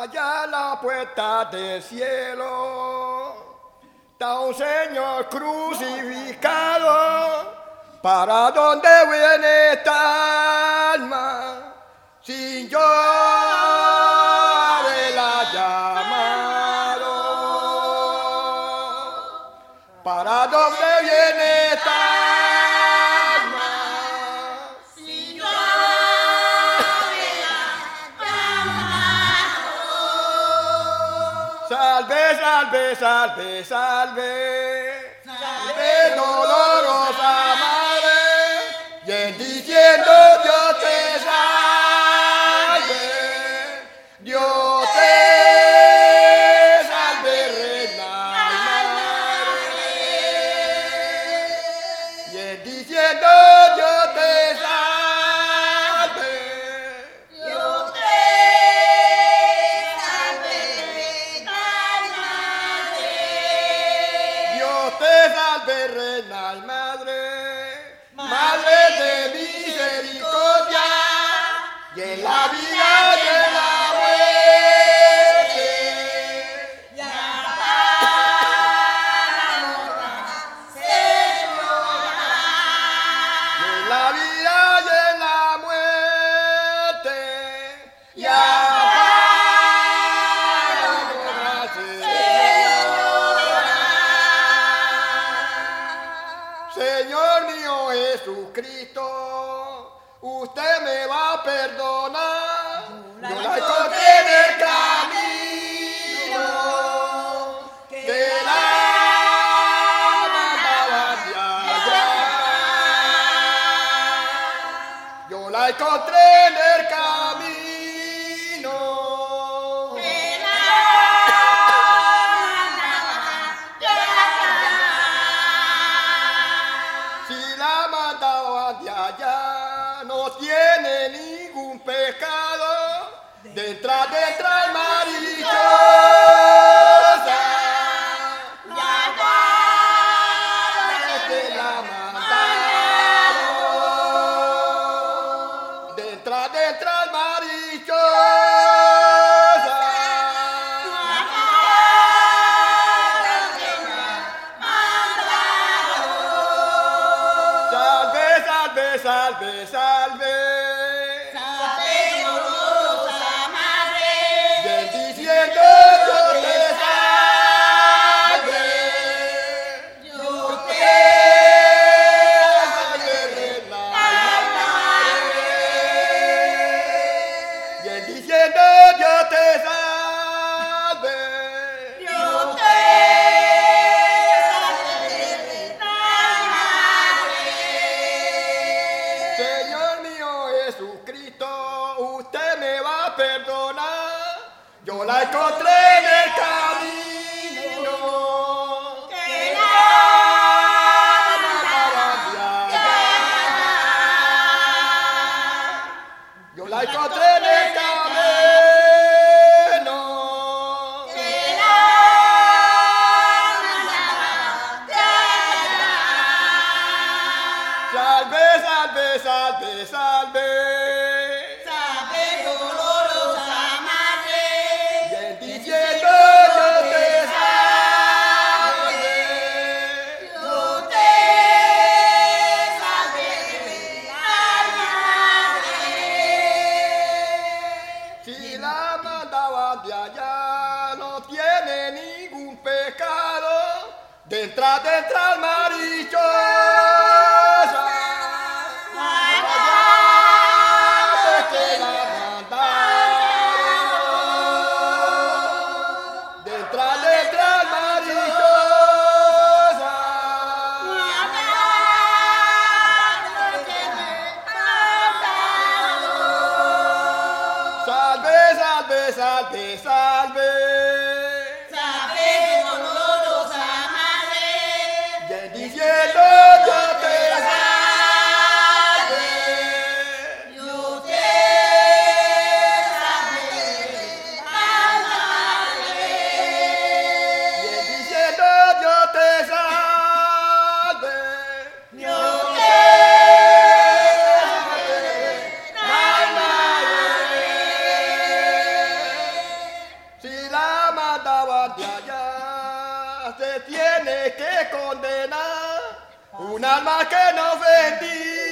allá la puerta del cielo está un Señor crucificado. ¿Para dónde viene esta alma? Salve, salve, salve, en la vida en la muerte. Ya para Señora. Y en la vida en la muerte. Y Señor mío Jesucristo, usted me va a perdonar. Yo la encontré en el camino que la mandaba. Yo la encontré pecado. Dentro, dentro el marichosa. que la mandaron. Dentro, dentro el marichosa. Salve, salve, salve, salve. Perdonar. Yo la encontré en el camino. Que la. Yo la encontré en el camino. Salve, salve, salve, salve. No tiene ningún pecado. Dentro, dentro al marichosa. Salve, salve, salve. Si la mandaban de se tiene que condenar un alma que no vendí.